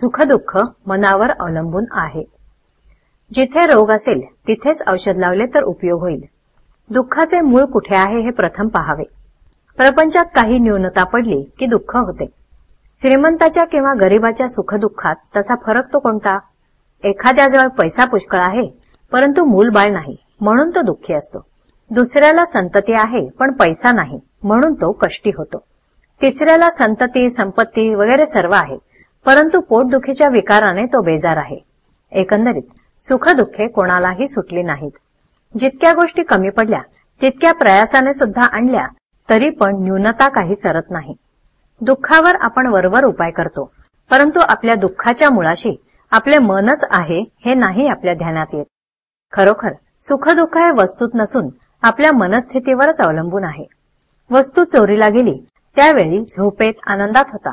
सुखदुःख मनावर अवलंबून आहे. जिथे रोग असेल तिथेच औषध लावले तर उपयोग होईल. दुःखाचे मूळ कुठे आहे हे प्रथम पहावे. प्रपंचात काही न्यूनता पडली की दुःख होते. श्रीमंताच्या किंवा गरिबाच्या सुखदुःखात तसा फरक तो कोणता? एखाद्याजवळ पैसा पुष्कळ आहे परंतु मूल बाळ नाही म्हणून तो दुःखी असतो. दुसऱ्याला संतती आहे पण पैसा नाही म्हणून तो कष्टी होतो. तिसऱ्याला संतती संपत्ती वगैरे सर्व आहे. परंतु पोटदुखीच्या विकाराने तो बेजार आहे. एकंदरीत सुखदुःखे कोणालाही सुटली नाहीत. जितक्या गोष्टी कमी पडल्या तितक्या प्रयासाने सुद्धा आणल्या तरी पण न्यूनता काही सरत नाही. दुःखावर आपण वरवर उपाय करतो परंतु आपल्या दुःखाच्या मुळाशी आपले मनच आहे हे नाही आपल्या ध्यानात येत. खरोखर सुखदुःख हे वस्तूत नसून आपल्या मनस्थितीवरच अवलंबून आहे. वस्तू चोरीला गेली त्यावेळी झोपेत आनंदात होता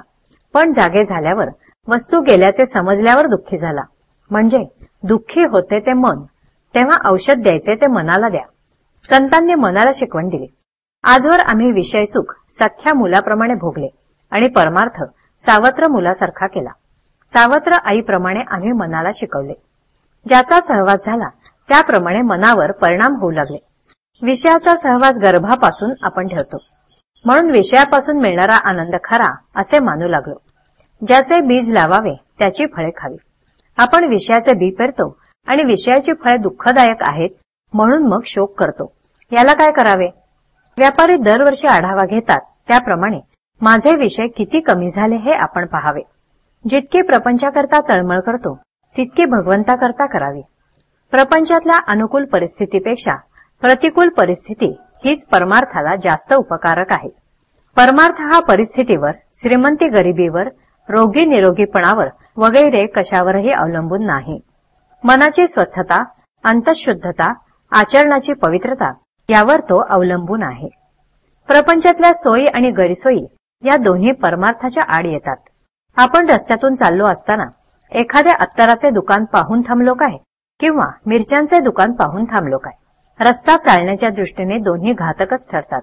पण जागे झाल्यावर वस्तू गेल्याचे समजल्यावर दुःखी झाला. म्हणजे दुःखी होते ते मन. तेव्हा औषध द्यायचे ते मनाला द्या. संतांनी मनाला शिकवण दिली. आजवर आम्ही विषय सुख सख्या मुलाप्रमाणे भोगले आणि परमार्थ सावत्र मुलासारखा केला. सावत्र आईप्रमाणे आम्ही मनाला शिकवले. ज्याचा सहवास झाला त्याप्रमाणे मनावर परिणाम होऊ लागले. विषयाचा सहवास गर्भापासून आपण ठेवतो. म्हणून विषयापासून मिळणारा आनंद खरा असे मानू लागलो. ज्याचे बीज लावावे त्याची फळे खावी. आपण विषयाचे बी पेरतो आणि विषयाची फळे दुःखदायक आहेत म्हणून मग शोक करतो. याला काय करावे? व्यापारी दरवर्षी आढावा घेतात. त्याप्रमाणे माझे विषय किती कमी झाले हे आपण पाहावे. जितके प्रपंचाकरता तळमळ करतो तितके भगवंताकरता करावी. प्रपंचातल्या अनुकूल परिस्थितीपेक्षा प्रतिकूल परिस्थिती हीच परमार्थाला जास्त उपकारक आहे. परमार्थ हा परिस्थितीवर श्रीमंती गरिबीवर रोगी निरोगीपणावर वगैरे कशावरही अवलंबून नाही. मनाची स्वस्थता अंतशुद्धता आचरणाची पवित्रता यावर तो अवलंबून आहे. प्रपंचातल्या सोयी आणि गैरसोयी या दोन्ही परमार्थाच्या आड येतात. आपण रस्त्यातून चाललो असताना एखाद्या अत्तराचे दुकान पाहून थांबलो काय? किंवा मिरच्यांचे दुकान पाहून थांबलो काय? रस्ता चालण्याच्या दृष्टीने दोन्ही घातकच ठरतात.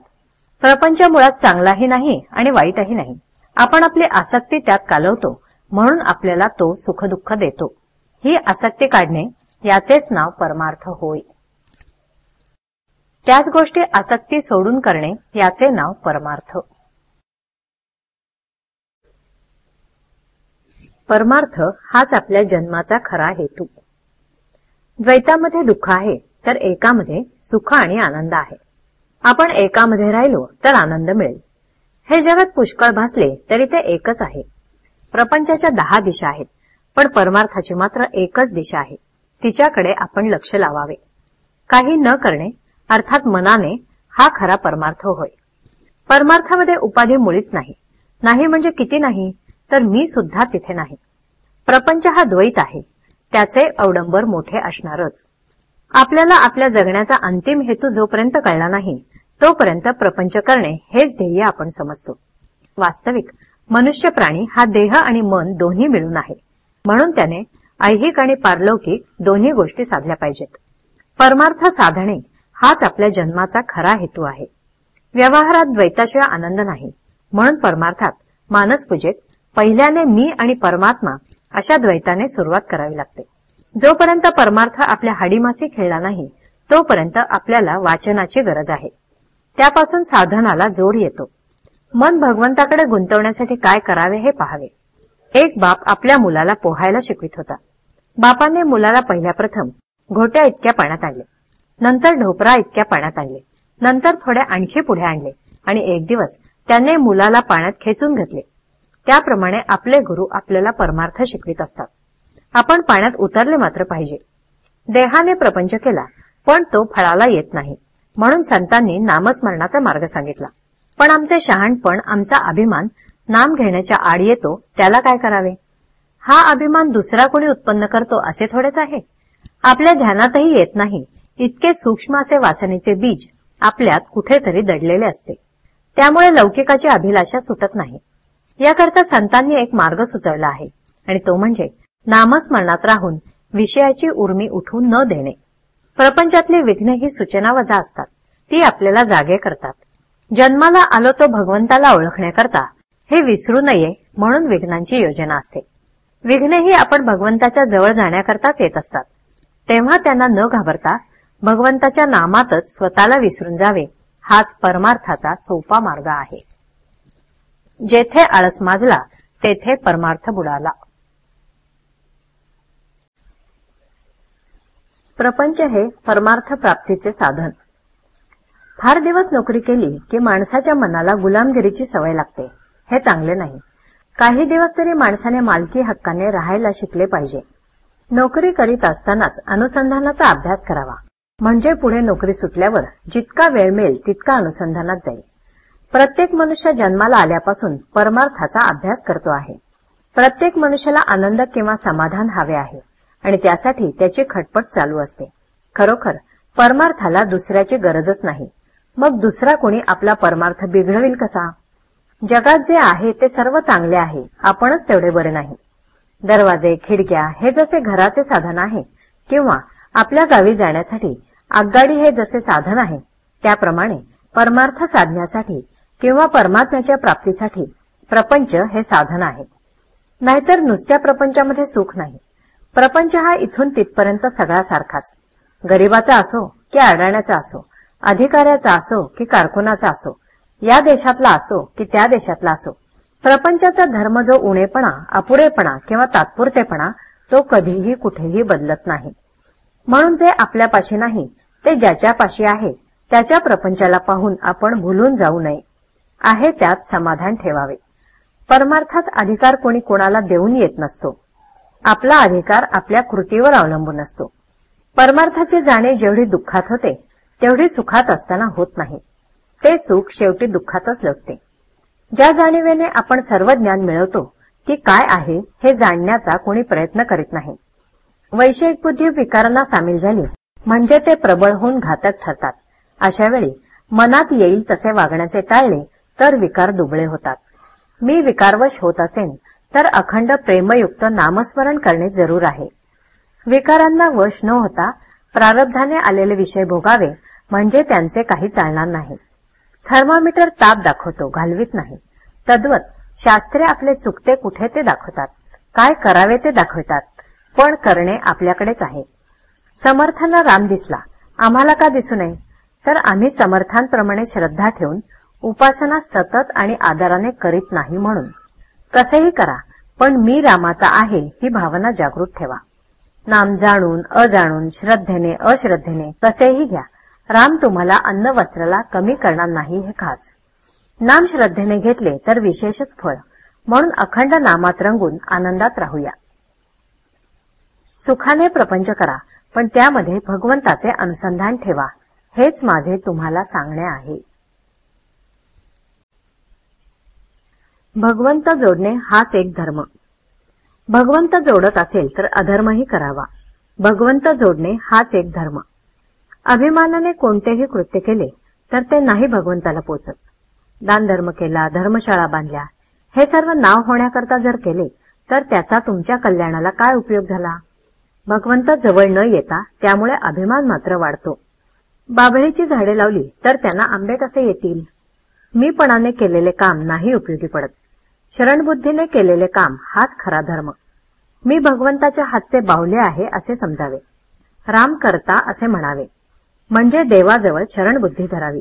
प्रपंच मुळात चांगलाही नाही आणि वाईटही नाही. आपण आपली आसक्ती त्यात कालवतो म्हणून आपल्याला तो सुखदुःख देतो. ही आसक्ती काढणे याचेच नाव परमार्थ होय. त्याच गोष्टी आसक्ती सोडून करणे याचे नाव परमार्थ. परमार्थ हाच आपल्या जन्माचा खरा हेतू. द्वैतामध्ये दुःख आहे तर एकामध्ये सुख आणि आनंद आहे. आपण एकामध्ये राहिलो तर आनंद मिळेल. हे जगत पुष्कळ भासले तरी ते एकच आहे. प्रपंचाच्या दहा दिशा आहेत पण परमार्थाची मात्र एकच दिशा आहे. तिच्याकडे आपण लक्ष लावावे. काही न करणे अर्थात मनाने हा खरा परमार्थ होय. परमार्थामध्ये उपाधी मुळीच नाही. नाही म्हणजे किती नाही तर मी सुद्धा तिथे नाही. प्रपंच हा द्वैत आहे त्याचे अवडंबर मोठे असणारच. आपल्याला आपल्या जगण्याचा अंतिम हेतू जोपर्यंत कळला नाही तोपर्यंत प्रपंच करणे हेच ध्येय आपण समजतो. वास्तविक मनुष्य प्राणी हा देह आणि मन दोन्ही मिळून आहे. म्हणून त्याने ऐहिक आणि पारलौकिक दोन्ही गोष्टी साधल्या पाहिजेत. परमार्थ साधणे हाच आपल्या जन्माचा खरा हेतू आहे. व्यवहारात द्वैताशिवाय आनंद नाही. म्हणून परमार्थात मानसपूजेत पहिल्याने मी आणि परमात्मा अशा द्वैताने सुरुवात करावी लागते. जोपर्यंत परमार्थ आपल्या हाडीमासी खेळला नाही तोपर्यंत आपल्याला वाचनाची गरज आहे. त्यापासून साधनाला जोड येतो. मन भगवंताकडे गुंतवण्यासाठी काय करावे हे पाहावे. एक बाप आपल्या मुलाला पोहायला शिकवित होता. बापाने मुलाला पहिल्या प्रथम घोट्या इतक्या पाण्यात आणले. नंतर ढोपरा इतक्या पाण्यात आणले. नंतर थोडे आणखी पुढे आणले आणि एक दिवस त्याने मुलाला पाण्यात खेचून घेतले. त्याप्रमाणे आपले गुरु आपल्याला परमार्थ शिकवित असतात. आपण पाण्यात उतरले मात्र पाहिजे. देहाने प्रपंच केला पण तो फळाला येत नाही. म्हणून संतांनी नामस्मरणाचा मार्ग सांगितला. पण आमचे शहाणपण आमचा अभिमान नाम घेण्याच्या आड येतो त्याला काय करावे? हा अभिमान दुसरा कोणी उत्पन्न करतो असे थोडेच आहे. आपल्या ध्यानातही येत नाही. इतके सूक्ष्म असे वासनेचे बीज आपल्यात कुठेतरी दडलेले असते. त्यामुळे लौकिकाची अभिलाषा सुटत नाही. याकरता संतांनी एक मार्ग सुचवला आहे. आणि तो म्हणजे नामस्मरणात राहून विषयाची उर्मी उठून न देणे. प्रपंचातली विघ्न ही सूचना वजा असतात. ती आपल्याला जागे करतात. जन्माला आलो तो भगवंताला ओळखण्याकरता हे विसरू नये म्हणून विघ्नांची योजना असते. विघ्नेही आपण भगवंताच्या जवळ जाण्याकरताच येत असतात. तेव्हा त्यांना न घाबरता भगवंताच्या नामातच स्वतःला विसरून जावे हाच परमार्थाचा सोपा मार्ग आहे. जेथे आळस माजला तेथे परमार्थ बुडाला. प्रपंच हे परमार्थ प्राप्तीचे साधन. फार दिवस नोकरी केली की माणसाच्या मनाला गुलामगिरीची सवय लागते. हे चांगले नाही. काही दिवस तरी माणसाने मालकी हक्काने राहायला शिकले पाहिजे. नोकरी करीत असतानाच अनुसंधानाचा अभ्यास करावा. म्हणजे पुढे नोकरी सुटल्यावर जितका वेळ मिळेल तितका अनुसंधानात जाईल. प्रत्येक मनुष्य जन्माला आल्यापासून परमार्थाचा अभ्यास करतो आहे. प्रत्येक मनुष्याला आनंद किंवा समाधान हवे आहे. आणि त्यासाठी त्याची खटपट चालू असते. खरोखर परमार्थाला दुसऱ्याची गरजच नाही. मग दुसरा कोणी आपला परमार्थ बिघडवेल कसा? जगात जे आहे ते सर्व चांगले आहे. आपणच तेवढे बरे नाही. दरवाजे खिडक्या हे जसे घराचे साधन आहे किंवा आपल्या गावी जाण्यासाठी आगगाडी हे जसे साधन आहे त्याप्रमाणे परमार्थ साधण्यासाठी किंवा परमात्म्याच्या प्राप्तीसाठी प्रपंच हे साधन आहे. नाहीतर नुसत्या प्रपंचामध्ये सुख नाही. प्रपंच हा इथून तिथपर्यंत सगळा सारखाच गरीबाचा असो की अडाण्याचा असो अधिकाऱ्याचा असो की कारकुनाचा असो या देशातला असो की त्या देशातला असो प्रपंचाचा धर्म जो उणेपणा अपुरेपणा किंवा तात्पुरतेपणा तो कधीही कुठेही बदलत नाही. म्हणून जे आपल्यापाशी नाही ते ज्याच्यापाशी आहे त्याच्या प्रपंचाला पाहून आपण भुलून जाऊ नये. आहे त्यात समाधान ठेवावे. परमार्थात अधिकार कोणी कोणाला देऊन येत नसतो. आपला अधिकार आपल्या कृतीवर अवलंबून असतो. परमार्थाची जाणे जेवढी दुःखात होते तेवढी सुखात असताना होत नाही. ते सुख शेवटी दुःखातच लढते ज्या जाणीवेने आपण सर्व ज्ञान मिळवतो ती काय आहे हे जाणण्याचा कोणी प्रयत्न करीत नाही. वैषयिक बुद्धी विकारांना सामील झाली म्हणजे ते प्रबळ होऊन घातक ठरतात. अशावेळी मनात येईल तसे वागण्याचे टाळले तर विकार दुबळे होतात. मी विकारवश होत असेन तर अखंड प्रेमयुक्त नामस्मरण करणे जरूर आहे. विकारांना वश न होता प्रारब्धाने आलेले विषय भोगावे म्हणजे त्यांचे काही चालणार नाही. थर्मामीटर ताप दाखवतो घालवीत नाही. तद्वत शास्त्रे आपले चुकते कुठे ते दाखवतात. काय करावे ते दाखवतात. पण करणे आपल्याकडेच आहे. समर्थांना राम दिसला. आम्हाला का दिसू नये? तर आम्ही समर्थांप्रमाणे श्रद्धा ठेवून उपासना सतत आणि आदराने करीत नाही म्हणून. कसेही करा पण मी रामाचा आहे ही भावना जागृत ठेवा. नाम जाणून अजाणून श्रद्धेने अश्रद्धेने कसेही घ्या. राम तुम्हाला अन्न वस्त्राला कमी करणार नाही हे खास. नाम श्रद्धेने घेतले तर विशेषच फळ. म्हणून अखंड नामात रंगून आनंदात राहूया. सुखाने प्रपंच करा पण त्यामध्ये भगवंताचे अनुसंधान ठेवा. हेच माझे तुम्हाला सांगणे आहे. भगवंत जोडणे हाच एक धर्म. भगवंत जोडत असेल तर अधर्मही करावा. भगवंत जोडणे हाच एक धर्म. अभिमानाने कोणतेही कृत्य केले तर ते नाही भगवंताला पोचत. दानधर्म केला धर्मशाळा बांधल्या हे सर्व नाव होण्याकरता जर केले तर त्याचा तुमच्या कल्याणाला काय उपयोग झाला? भगवंत जवळ न येता त्यामुळे अभिमान मात्र वाढतो. बाभळीची झाडे लावली तर त्यांना आंबे कसे येतील. मीपणाने केलेले काम नाही उपयोगी पडत. शरणबुद्धीने केलेले काम हाच खरा धर्म. मी भगवंताच्या हातचे बावले आहे असे समजावे. राम करता असे म्हणावे. म्हणजे देवाजवळ शरणबुद्धी धरावी.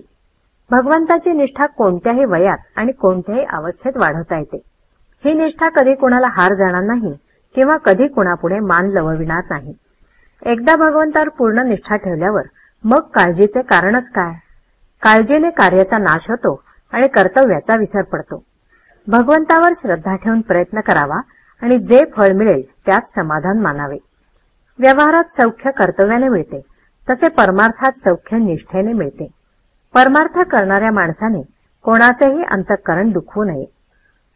भगवंताची निष्ठा कोणत्याही वयात आणि कोणत्याही अवस्थेत वाढवता येते. ही निष्ठा कधी कोणाला हार जाणार नाही किंवा कधी कुणापुढे मान लवविणार नाही. एकदा भगवंतावर पूर्ण निष्ठा ठेवल्यावर मग काळजीचे कारणच काय? काळजीने कार्याचा नाश होतो आणि कर्तव्याचा विसर पडतो. भगवंतावर श्रद्धा ठेवून प्रयत्न करावा आणि जे फळ मिळेल त्यात समाधान मानावे. व्यवहारात सौख्य कर्तव्याने मिळते तसे परमार्थात सौख्य निष्ठेने मिळते. परमार्थ करणाऱ्या माणसाने कोणाचेही अंतःकरण दुखवू नये.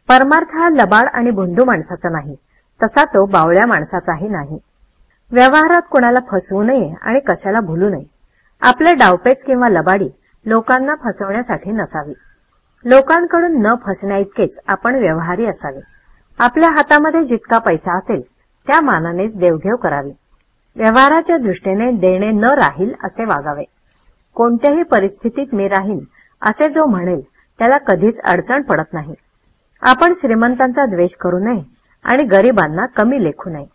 परमार्थ हा लबाड आणि बुंदू माणसाचा नाही तसा तो बावळ्या माणसाचाही नाही. व्यवहारात कोणाला फसवू नये आणि कशाला भुलू नये. आपले डावपेच किंवा लबाडी लोकांना फसवण्यासाठी नसावी. लोकांकडून न फसण्या इतकेच आपण व्यवहारी असावे. आपल्या हातामध्ये जितका पैसा असेल त्या मानानेच देवघेव करावी. व्यवहाराच्या दृष्टीने देणे न राहील असे वागावे. कोणत्याही परिस्थितीत मी राहीन असे जो म्हणेल त्याला कधीच अडचण पडत नाही. आपण श्रीमंतांचा द्वेष करू नये आणि गरिबांना कमी लेखू नये.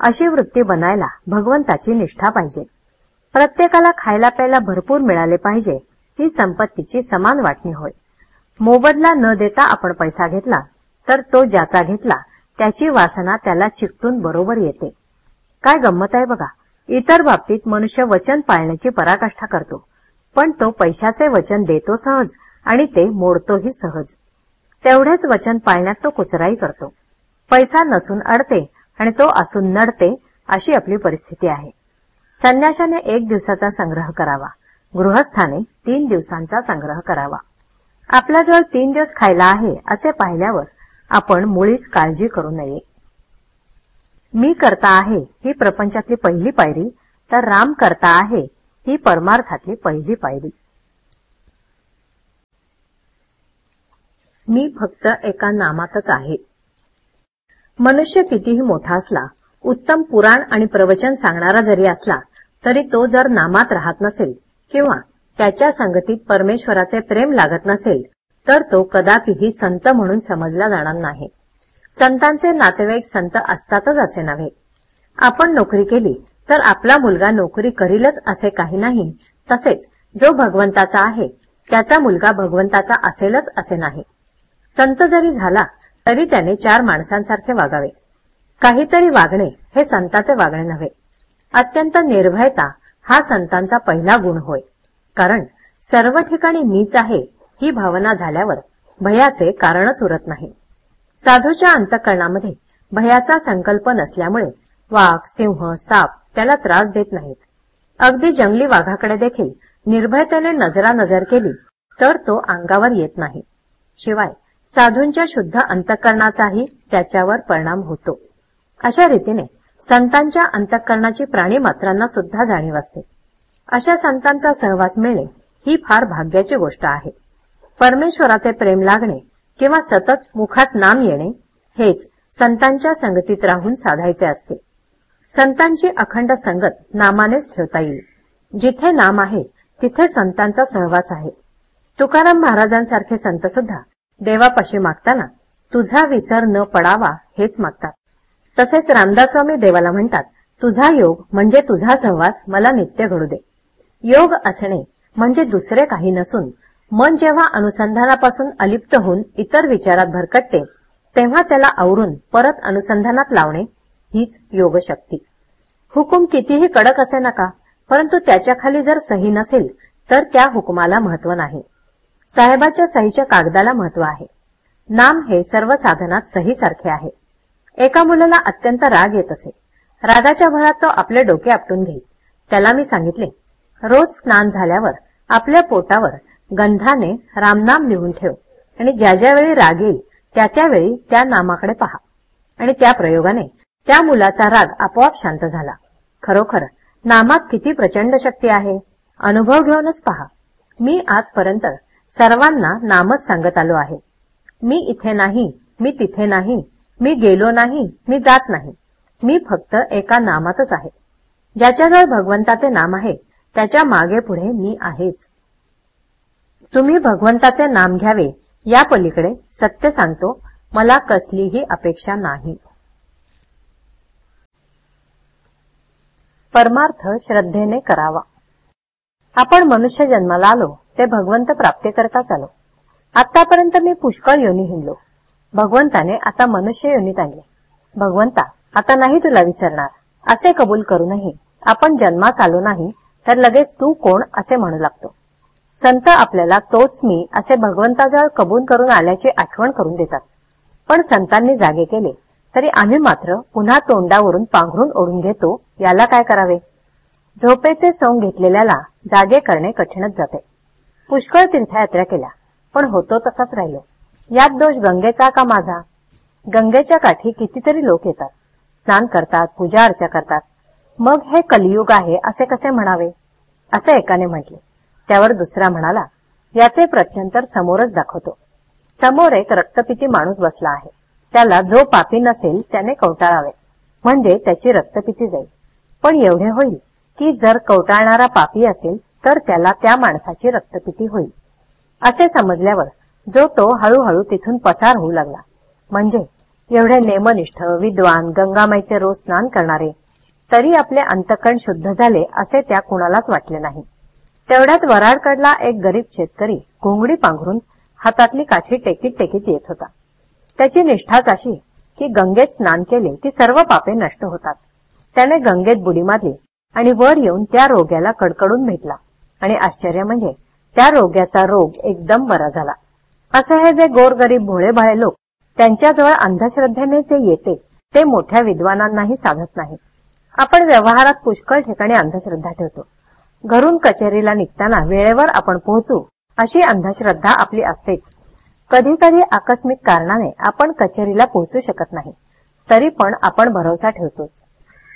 अशी वृत्ती बनायला भगवंताची निष्ठा पाहिजे. प्रत्येकाला खायला प्यायला भरपूर मिळाले पाहिजे ही संपत्तीची समान वाटणी होय. मोबदला न देता आपण पैसा घेतला तर तो ज्याचा घेतला त्याची वासना त्याला चिकटून बरोबर येते. काय गंमत आहे बघा. इतर बाबतीत मनुष्य वचन पाळण्याची पराकाष्ठा करतो पण तो पैशाचे वचन देतो सहज आणि ते मोडतोही सहज. तेवढेच वचन पाळण्यात तो कुचराई करतो. पैसा नसून अडते आणि तो असून नडते अशी आपली परिस्थिती आहे. संन्याशाने एक दिवसाचा संग्रह करावा. गृहस्थाने तीन दिवसांचा संग्रह करावा. आपल्याजवळ तीन दिवस खायला आहे असे पाहिल्यावर आपण मुळीच काळजी करू नये. मी करता आहे ही प्रपंचातली पहिली पायरी तर राम करता आहे ही परमार्थातली पहिली पायरी. मी फक्त एका नामातच आहे. मनुष्य कितीही मोठा असला उत्तम पुराण आणि प्रवचन सांगणारा जरी असला तरी तो जर नामात राहत नसेल किंवा त्याच्या संगतीत परमेश्वराचे प्रेम लागत नसेल तर तो कदापिही संत म्हणून समजला जाणार नाही. संतांचे नातेवाईक संत असतातच असे नव्हे. आपण नोकरी केली तर आपला मुलगा नोकरी करीलच असे काही नाही. तसेच जो भगवंताचा आहे त्याचा मुलगा भगवंताचा असेलच असे नाही. संत जरी झाला तरी त्याने चार माणसांसारखे वागावे. काहीतरी वागणे हे संताचे वागणे नव्हे. अत्यंत निर्भयता हा संतांचा पहिला गुण होय. कारण सर्व ठिकाणी मीच आहे ही भावना झाल्यावर भयाचे कारणच उरत नाही. साधूच्या अंतकरणामध्ये भयाचा संकल्प नसल्यामुळे वाघ सिंह साप त्याला त्रास देत नाहीत. अगदी जंगली वाघाकडे देखील निर्भयतेने नजरा नजर केली तर तो अंगावर येत नाही. शिवाय साधूंच्या शुद्ध अंतकरणाचाही त्याच्यावर परिणाम होतो. अशा रीतीने संतांच्या अंतकरणाची प्राणीमात्रांना सुद्धा जाणीव असते. अशा संतांचा सहवास मिळणे ही फार भाग्याची गोष्ट आहे. परमेश्वराचे प्रेम लागणे किंवा सतत मुखात नाम येणे हेच संतांच्या संगतीत राहून साधायचे असते. संतांची अखंड संगत नामानेच ठेवता येईल. जिथे नाम आहे तिथे संतांचा सहवास आहे. तुकाराम महाराजांसारखे संत सुद्धा देवापाशी मागताना तुझा विसर न पडावा हेच मागतात. तसेच रामदास्वामी देवाला म्हणतात तुझा योग म्हणजे तुझा सहवास मला नित्य घडू दे. योग असणे म्हणजे दुसरे काही नसून मन जेव्हा अनुसंधानापासून अलिप्त होऊन इतर विचारात भरकटते तेव्हा त्याला आवरून परत अनुसंधानात लावणे हीच योगशक्ती. हुकूम कितीही कडक असे नका परंतु त्याच्याखाली जर सही नसेल तर त्या हुकुमाला महत्त्व नाही. साहेबाच्या सहीच्या कागदाला महत्त्व आहे. नाम हे सर्व साधनात सहीसारखे आहे. एका मुलाला अत्यंत राग येत असे. रागाच्या भरात तो आपले डोके आपटून घेई त्याला मी सांगितले रोज स्नान झाल्यावर आपल्या पोटावर गंधाने रामनाम लिहून ठेव. आणि ज्या ज्यावेळी राग येईल त्या त्यावेळी त्या नामाकडे पहा. आणि त्या प्रयोगाने त्या मुलाचा राग आपोआप शांत झाला. खरोखर नामात किती प्रचंड शक्ती आहे? अनुभव घेऊनच पहा. मी आजपर्यंत सर्वांना नामच सांगत आलो आहे. मी इथे नाही मी तिथे नाही मी गेलो नाही मी जात नाही. मी फक्त एका नामातच आहे. ज्याच्याजवळ भगवंताचे नाम आहे त्याच्यामागे पुढे मी आहेच. तुम्ही भगवंताचे नाम घ्यावे या पलीकडे सत्य सांगतो मला कसलीही अपेक्षा नाही. परमार्थ श्रद्धेने करावा. आपण मनुष्य जन्माला आलो ते भगवंत प्राप्ती करताच आलो आतापर्यंत मी पुष्कळ योनी हिंडलो. भगवंताने आता मनुष्य योनीत आणले. भगवंता आता नाही तुला विसरणार. असे कबूल करूनही आपण जन्मास आलो नाही तर लगेच तू कोण असे म्हणू लागतो. संत आपल्याला तोच मी असे भगवंताजवळ कबूल करून आल्याची आठवण करून देतात. पण संतांनी जागे केले तरी आम्ही मात्र पुन्हा तोंडावरून पांघरून ओढून घेतो याला काय करावे? झोपेचे सोंग घेतलेल्याला जागे करणे कठीणच जाते. पुष्कळ तीर्थयात्रा केल्या पण होतो तसाच राहिलो. यात दोष गंगेचा का माझा? गंगेच्या काठी कितीतरी लोक येतात. स्नान करतात पूजा अर्चा करतात. मग हे कलियुग आहे असे कसे म्हणावे? असे एकाने म्हटले. त्यावर दुसरा म्हणाला याचे प्रत्यंतर समोरच दाखवतो. समोर एक रक्तपिती माणूस बसला आहे. त्याला जो पापी नसेल त्याने कवटाळावे. म्हणजे त्याची रक्तपिती जाईल. पण एवढे होईल की जर कवटाळणारा पापी असेल तर त्याला त्या माणसाची रक्तपिती होईल. असे समजल्यावर जो तो हळूहळू तिथून पसार होऊ लागला. म्हणजे एवढे नेमनिष्ठ विद्वान गंगामाईचे रोज स्नान करणारे तरी आपले अंतकण शुद्ध झाले असे त्या कुणालाच वाटले नाही. तेवढ्यात वराडकडला एक गरीब शेतकरी घोंगडी पांघरून हातातली काठी टेकीत टेकीत येत होता. त्याची निष्ठाच अशी की गंगेत स्नान केले की सर्व पापे नष्ट होतात. त्याने गंगेत बुडी मारली आणि वर येऊन त्या रोग्याला कडकडून भेटला. आणि आश्चर्य म्हणजे त्या रोग्याचा रोग एकदम बरा झाला. असं हे जे गोरगरीब भोळेभाळे लोक त्यांच्याजवळ अंधश्रद्धेने जे येते ते मोठ्या विद्वानांनाही साधत नाही आपण व्यवहारात पुष्कळ ठिकाणी अंधश्रद्धा ठेवतो. घरून कचेरीला निघताना वेळेवर आपण पोहोचू अशी अंधश्रद्धा आपली असतेच. कधी कधी आकस्मिक कारणाने आपण कचेरीला पोहोचू शकत नाही तरी पण आपण भरोसा ठेवतोच.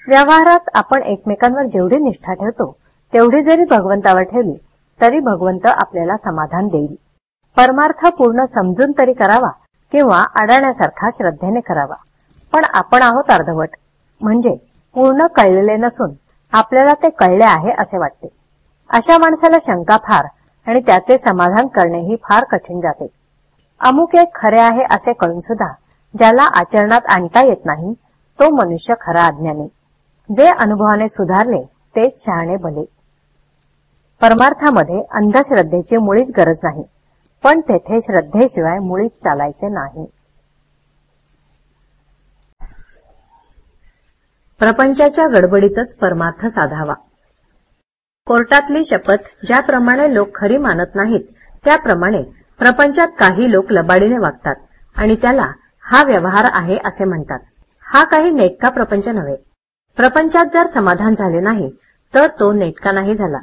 व्यवहारात आपण एकमेकांवर जेवढी निष्ठा ठेवतो तेवढी जरी भगवंतावर ठेवली तरी भगवंत आपल्याला समाधान देईल. परमार्थ पूर्ण समजून तरी करावा किंवा अडण्यासारखा श्रद्धेने करावा. पण आपण आहोत अर्धवट. म्हणजे पूर्ण कळलेले नसून आपल्याला ते कळले आहे असे वाटते. अशा माणसाला शंका फार आणि त्याचे समाधान करणेही फार कठीण जाते. अमुक एक खरे आहे असे कळून सुद्धा ज्याला आचरणात आणता येत नाही तो मनुष्य खरा आज्ञाने जे अनुभवाने सुधारले तेच शहाणे भले परमार्थामध्ये अंधश्रद्धेची मुळीच गरज नाही पण तेथे श्रद्धेशिवाय मुळीच चालायचे नाही. प्रपंचाच्या गडबडीतच परमार्थ साधावा. कोर्टातली शपथ ज्याप्रमाणे लोक खरी मानत नाहीत त्याप्रमाणे प्रपंचात काही लोक लबाडीने वागतात आणि त्याला हा व्यवहार आहे असे म्हणतात. हा काही नेटका प्रपंच नव्हे. प्रपंचात जर समाधान झाले नाही तर तो नेटका नाही झाला.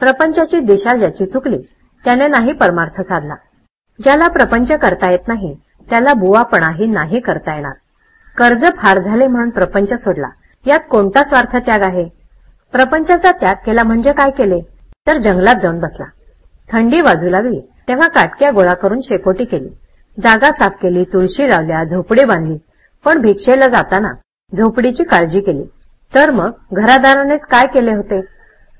प्रपंचाची दिशा ज्याची चुकली त्याने नाही परमार्थ साधला. ज्याला प्रपंच करता येत नाही त्याला बुवापणाही नाही करता येणार. कर्ज फार झाले म्हणून प्रपंच सोडला. यात कोणता स्वार्थ त्याग आहे? प्रपंचाचा त्याग केला म्हणजे काय केले? तर जंगलात जाऊन बसला. थंडी वाजू लागली. तेव्हा काटक्या गोळा करून शेकोटी केली. जागा साफ केली तुळशी लावल्या झोपडी बांधली. पण भिक्षेला जाताना झोपडीची काळजी केली. तर मग घरादारानेच काय केले होते?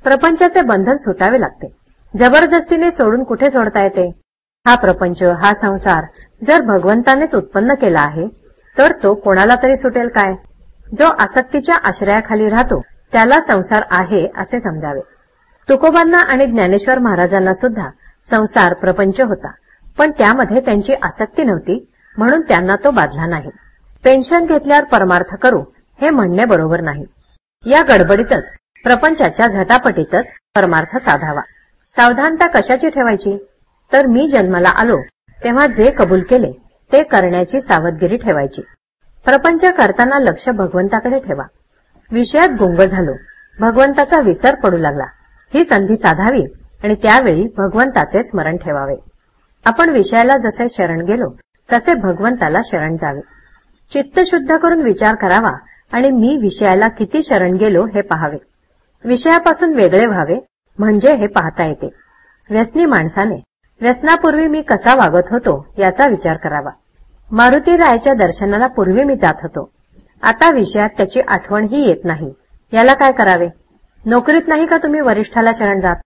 प्रपंचाचे बंधन सुटावे लागते. जबरदस्तीने सोडून कुठे सोडता येते? हा प्रपंच हा संसार जर भगवंतानेच उत्पन्न केला आहे तर तो कोणाला तरी सुटेल काय? जो आसक्तीच्या आश्रयाखाली राहतो त्याला संसार आहे असे समजावे. तुकोबांना आणि ज्ञानेश्वर महाराजांना सुद्धा संसार प्रपंच होता पण त्यामध्ये त्यांची आसक्ती नव्हती म्हणून त्यांना तो बाधला नाही. पेन्शन घेतल्यावर परमार्थ करू हे म्हणणे बरोबर नाही. या गडबडीतच प्रपंचाच्या झटापटीतच परमार्थ साधावा. सावधानता कशाची ठेवायची? तर मी जन्माला आलो तेव्हा जे कबूल केले ते करण्याची सावधगिरी ठेवायची. प्रपंच करताना लक्ष भगवंताकडे ठेवा. विषयात गुंग झालो. भगवंताचा विसर पडू लागला. ही संधी साधावी आणि त्यावेळी भगवंताचे स्मरण ठेवावे. आपण विषयाला जसे शरण गेलो तसे भगवंताला शरण जावे. चित्त शुद्ध करून विचार करावा आणि मी विषयाला किती शरण गेलो हे पहावे. विषयापासून वेगळे व्हावे म्हणजे हे पाहता येते. व्यसनी माणसाने व्यसनापूर्वी मी कसा वागत होतो याचा विचार करावा. मारुती रायच्या दर्शनाला पूर्वी मी जात होतो. आता विषयात त्याची आठवणही येत नाही. याला काय करावे? नोकरीत नाही का तुम्ही वरिष्ठाला शरण जात?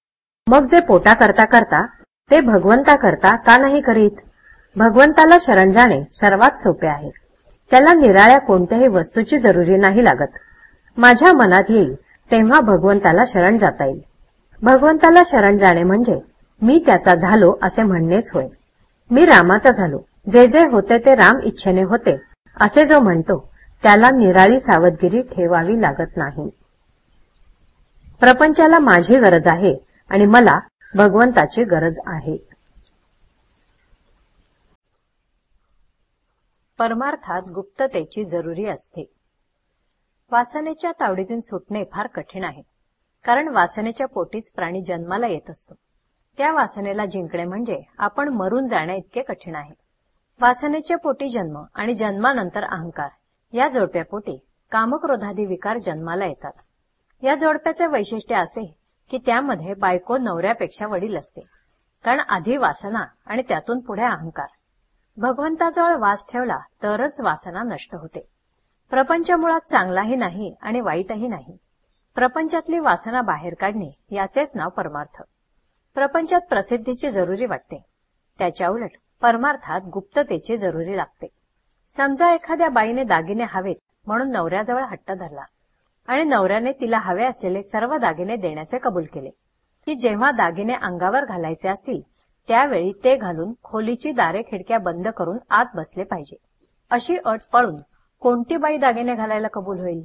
मग जे पोटा करता करता ते भगवंता करता का नाही करीत? भगवंताला शरण जाणे सर्वात सोपे आहे. त्याला निराळ्या कोणत्याही वस्तूची जरुरी नाही लागत. माझ्या मनात येईल तेव्हा भगवंताला शरण जाता येईल. भगवंताला शरण जाणे म्हणजे मी त्याचा झालो असे म्हणणेच होय. मी रामाचा झालो. जे जे होते ते राम इच्छेने होते असे जो म्हणतो त्याला निराळी सावधगिरी ठेवावी लागत नाही. प्रपंचाला माझी गरज आहे आणि मला भगवंताची गरज आहे. परमार्थात गुप्ततेची जरुरी असते. वासनेच्या तावडीतून सुटणे फार कठीण आहे कारण वासनेच्या पोटीच प्राणी जन्माला येत असतो. त्या वासनेला जिंकणे म्हणजे आपण मरून जाणे इतके कठीण आहे. वासनेच्या पोटी जन्म आणि जन्मानंतर अहंकार. या जोडप्यापोटी कामक्रोधादी विकार जन्माला येतात. या जोडप्याचे वैशिष्ट्य असे की त्यामध्ये बायको नवऱ्यापेक्षा वडील असते. कारण आधी वासना आणि त्यातून पुढे अहंकार. भगवंताजवळ वास ठेवला तरच वासना नष्ट होते. प्रपंच मुळात चांगलाही नाही आणि वाईटही नाही. प्रपंचातली वासना बाहेर काढणे याचेच नाव परमार्थ. प्रपंचात प्रसिद्धीची जरुरी वाटते. त्याच्या उलट परमार्थात गुप्ततेची जरुरी लागते. समजा एखाद्या बाईने दागिने हवेत म्हणून नवऱ्याजवळ हट्ट धरला आणि नवऱ्याने तिला हवे असलेले सर्व दागिने देण्याचे कबूल केले की जेव्हा दागिने अंगावर घालायचे असतील त्यावेळी ते घालून खोलीची दारे खिडक्या बंद करून आत बसले पाहिजे. अशी अट पळून कोणती बाई दागिने घालायला कबूल होईल?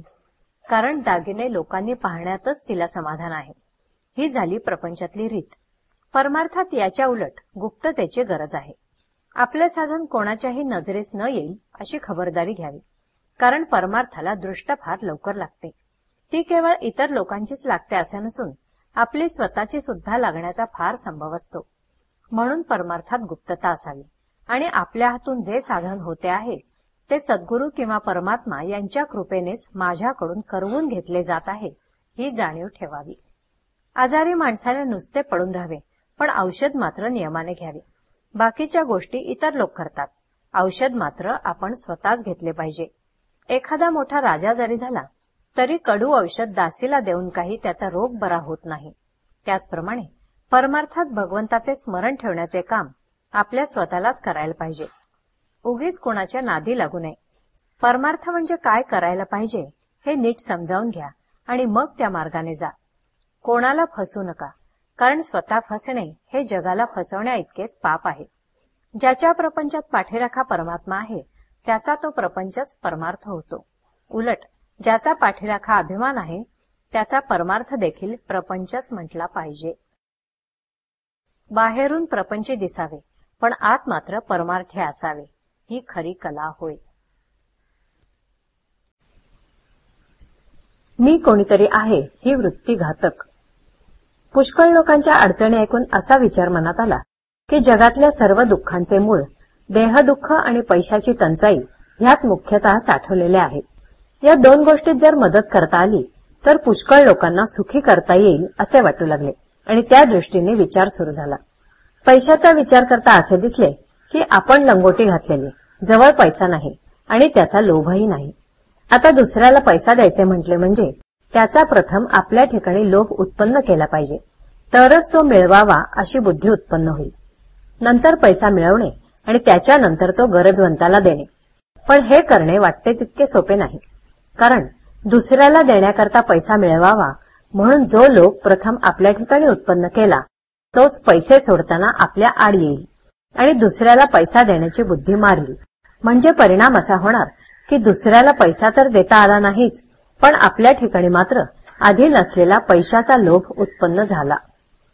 कारण दागिने लोकांनी पाहण्यातच तिला समाधान आहे. ही झाली प्रपंचातली रीत. परमार्थात याच्या उलट गुप्ततेची गरज आहे. आपले साधन कोणाच्याही नजरेस न येईल अशी खबरदारी घ्यावी. कारण परमार्थाला दृष्ट फार लवकर लागते. ती केवळ इतर लोकांचीच लागते असे नसून आपली स्वतःची सुद्धा लागण्याचा फार संभव असतो. म्हणून परमार्थात गुप्तता असावी. आणि आपल्या हातून जे साधन होते आहे ते सद्गुरू किंवा परमात्मा यांच्या कृपेनेच माझ्याकडून करवून घेतले जात आहे ही जाणीव ठेवावी. आजारी माणसाने नुसते पडून राहावे पण औषध मात्र नियमाने घ्यावे. बाकीच्या गोष्टी इतर लोक करतात. औषध मात्र आपण स्वतःच घेतले पाहिजे. एखादा मोठा राजा जरी झाला तरी कडू औषध दासीला देऊन काही त्याचा रोग बरा होत नाही. त्याचप्रमाणे परमार्थात भगवंताचे स्मरण ठेवण्याचे काम आपल्या स्वतःलाच करायला पाहिजे. उगीच कोणाच्या नादी लागू नये. परमार्थ म्हणजे काय करायला पाहिजे हे नीट समजावून घ्या आणि मग त्या मार्गाने जा. कोणाला फसू नका. कारण स्वतः फसणे हे जगाला फसवण्या इतकेच पाप आहे. ज्याच्या प्रपंचात पाठीराखा परमात्मा आहे त्याचा तो प्रपंचच परमार्थ होतो. उलट ज्याचा पाठीराखा अभिमान आहे त्याचा परमार्थ देखील प्रपंचच म्हटला पाहिजे. बाहेरून प्रपंच दिसावे पण आत मात्र परमार्थी असावे ही खरी कला होय. मी कोणीतरी आहे ही वृत्ती घातक. पुष्कळ लोकांच्या अडचणी ऐकून असा विचार मनात आला की जगातल्या सर्व दुःखांचे मूळ देहदुःख आणि पैशाची टंचाई ह्यात मुख्यतः साठवलेले आहे या दोन गोष्टीत जर मदत करता आली तर पुष्कळ लोकांना सुखी करता येईल असे वाटू लागले आणि त्या दृष्टीने विचार सुरू झाला. पैशाचा विचार करता असे दिसले की आपण लंगोटी घातलेली जवळ पैसा नाही आणि त्याचा लोभही नाही. आता दुसऱ्याला पैसा द्यायचे म्हटले म्हणजे त्याचा प्रथम आपल्या ठिकाणी लोभ उत्पन्न केला पाहिजे. तरच तो मिळवावा अशी बुद्धी उत्पन्न होईल. नंतर पैसा मिळवणे आणि त्याच्यानंतर तो गरजवंताला देणे. पण हे करणे वाटते तितके सोपे नाही. कारण दुसऱ्याला देण्याकरता पैसा मिळवावा म्हणून जो लोक प्रथम आपल्या ठिकाणी उत्पन्न केला तोच पैसे सोडताना आपल्या आड येईल आणि दुसऱ्याला पैसा देण्याची बुद्धी मारली. म्हणजे परिणाम असा होणार की दुसऱ्याला पैसा तर देता आला नाहीच पण आपल्या ठिकाणी मात्र आधी नसलेला पैशाचा लोभ उत्पन्न झाला.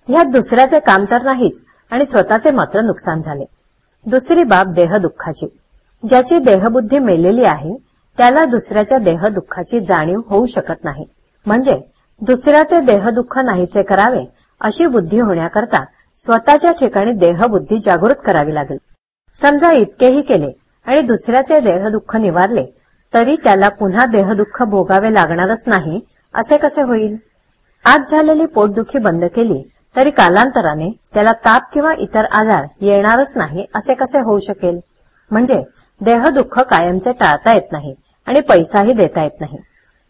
ह्यात दुसऱ्याचे काम तर नाहीच आणि स्वतःचे मात्र नुकसान झाले. दुसरी बाब देहदुःखाची ज्याची देहबुद्धी मेलेली आहे त्याला दुसऱ्याच्या देहदुःखाची जाणीव होऊ शकत नाही. म्हणजे दुसऱ्याचे देहदुःख नाहीसे करावे अशी बुद्धी होण्याकरता स्वतःच्या ठिकाणी देहबुद्धी जागृत करावी लागेल. समजा इतकेही केले आणि दुसऱ्याचे देहदुःख निवारले तरी त्याला पुन्हा देहदुःख भोगावे लागणारच नाही असे कसे होईल? आज झालेली पोटदुखी बंद केली तरी कालांतराने त्याला ताप किंवा इतर आजार येणारच नाही असे कसे होऊ शकेल? म्हणजे देहदुःख कायमचे टाळता येत नाही आणि पैसाही देता येत नाही.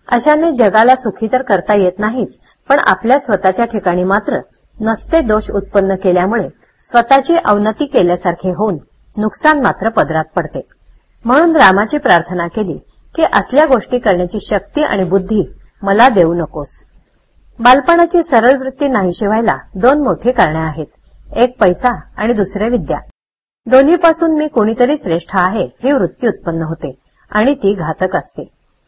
अशाने जगाला सुखी तर करता येत नाहीच पण आपल्या स्वतःच्या ठिकाणी मात्र नसते दोष उत्पन्न केल्यामुळे स्वतःची अवनती केल्यासारखे होऊन नुकसान मात्र पदरात पडते. म्हणून रामाची प्रार्थना केली की असल्या गोष्टी करण्याची शक्ती आणि बुद्धी मला देऊ नकोस. बालपणाची सरळ वृत्ती नाहीशी व्हायला दोन मोठी कारणे आहेत. एक पैसा आणि दुसरे विद्या. दोन्हीपासून मी कुणीतरी श्रेष्ठ आहे ही वृत्ती उत्पन्न होते आणि ती घातक असते.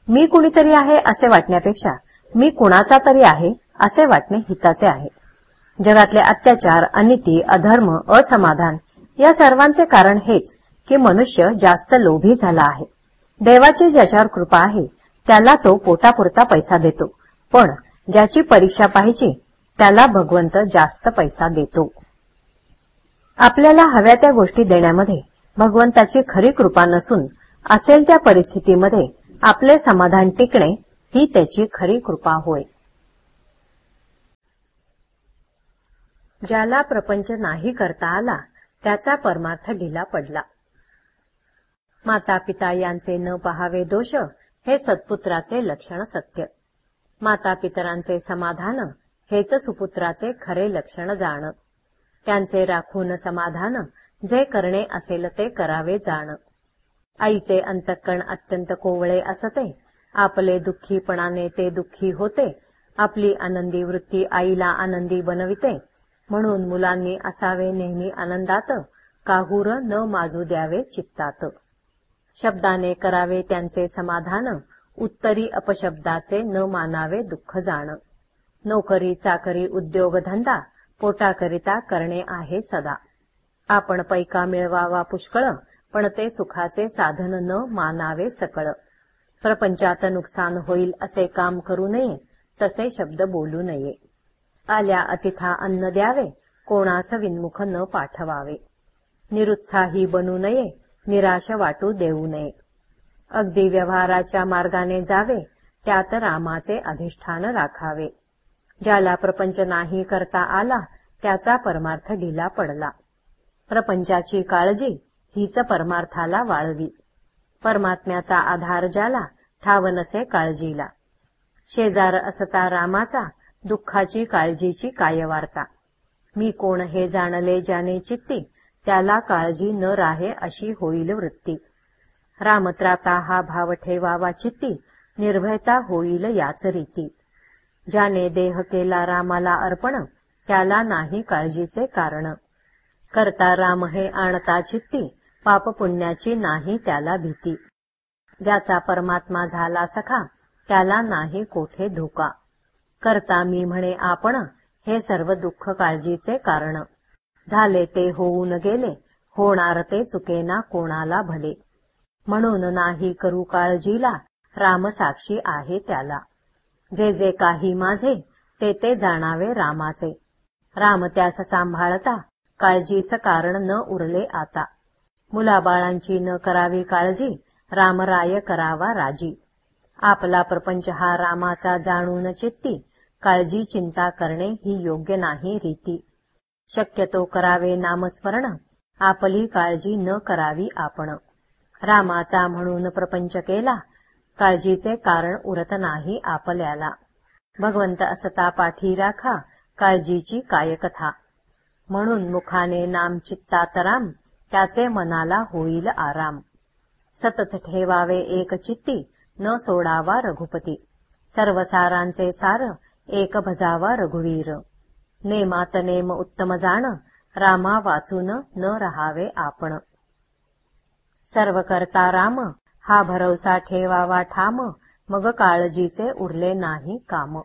मी कुणीतरी आहे असे वाटण्यापेक्षा मी कुणाचा तरी आहे असे वाटणे हिताचे आहे. जगातले अत्याचार अनिती अधर्म असमाधान या सर्वांचे कारण हेच की मनुष्य जास्त लोभी झाला आहे. देवाची ज्याच्यावर कृपा आहे त्याला तो पोटापुरता पैसा देतो. पण ज्याची परीक्षा पाहिजे त्याला भगवंत जास्त पैसा देतो. आपल्याला हव्या त्या गोष्टी देण्यामध्ये भगवंताची खरी कृपा नसून असेल त्या परिस्थितीमध्ये आपले समाधान टिकणे ही त्याची खरी कृपा होय. ज्याला प्रपंच नाही करता आला त्याचा परमार्थ ढिला पडला. माता पिता यांचे न पहावे दोष हे सत्पुत्राचे लक्षण सत्य. माता पितरांचे समाधान हेच सुपुत्राचे खरे लक्षण जाण. त्यांचे राखून समाधान जे करणे असेल ते करावे जाण. आईचे अंतकण अत्यंत कोवळे असते. आपले दुःखीपणाने ते दुःखी होते. आपली आनंदी वृत्ती आईला आनंदी बनविते. म्हणून मुलांनी असावे नेहमी आनंदात. काहूर न माजू द्यावे चित्तात. शब्दाने करावे त्यांचे समाधान उत्तरी अपशब्दाचे न मानावे दुःख जाण. नोकरी चाकरी उद्योगधंदा पोटाकरिता करणे आहे सदा. आपण पैका मिळवावा पुष्कळ पण ते सुखाचे साधन न मानावे सकळ. प्रपंचात नुकसान होईल असे काम करू नये तसे शब्द बोलू नये. आल्या अतिथा अन्न द्यावे कोणास विनमुख न पाठवावे. निरुत्साही बनू नये निराश वाटू देऊ नये. अगदी व्यवहाराच्या मार्गाने जावे त्यात रामाचे अधिष्ठान राखावे. ज्याला प्रपंच नाही करता आला त्याचा परमार्थ ढिला पडला. प्रपंचाची काळजी हीच परमार्थाला वाळवी. परमात्म्याचा आधार ज्याला ठाव नसे काळजीला. शेजार असता रामाचा दुःखाची काळजीची काय वार्ता मी कोण हे जाणले ज्याने चित्ती त्याला काळजी न राहे अशी होईल वृत्ती. रामत्राता हा भाव ठेवावा चित्ती निर्भयता होईल याच रीती. ज्याने देह केला रामाला अर्पण त्याला नाही काळजीचे कारण. करता राम हे आणता चित्ती पाप पुण्याची नाही त्याला भीती. ज्याचा परमात्मा झाला सखा त्याला नाही कोठे धोका. करता मी म्हणे आपण हे सर्व दुःख काळजीचे कारण. झाले ते होऊन गेले. होणार ते चुकेना कोणाला भले. म्हणून नाही करू काळजीला. रामसाक्षी आहे त्याला. जे जे काही माझे ते ते जाणावे रामाचे. राम त्यास सांभाळता. काळजीस कारण न उरले आता. मुलाबाळांची न करावी काळजी. रामराय करावा राजी. आपला प्रपंच हा रामाचा जाणून चित्ती. काळजी चिंता करणे ही योग्य नाही रीती. शक्यतो करावे नामस्मरण. आपली काळजी न करावी आपण. रामाचा म्हणून प्रपंच केला. काळजीचे कारण उरत नाही आपल्याला. भगवंत असता पाठी राखा. काळजीची काय कथा म्हणून मुखाने नाम चित्तात राम त्याचे मनाला होईल आराम. सतत ठेवावे एक चित्ती. न सोडावा रघुपती. सर्वसारांचे सार. एक भजावा रघुवीर. नेमात नेम उत्तम जाण रामा वाचून न रहावे आपण. सर्व करता राम हा भरवसा ठेवावा ठाम मग काळजीचे उरले नाही काम.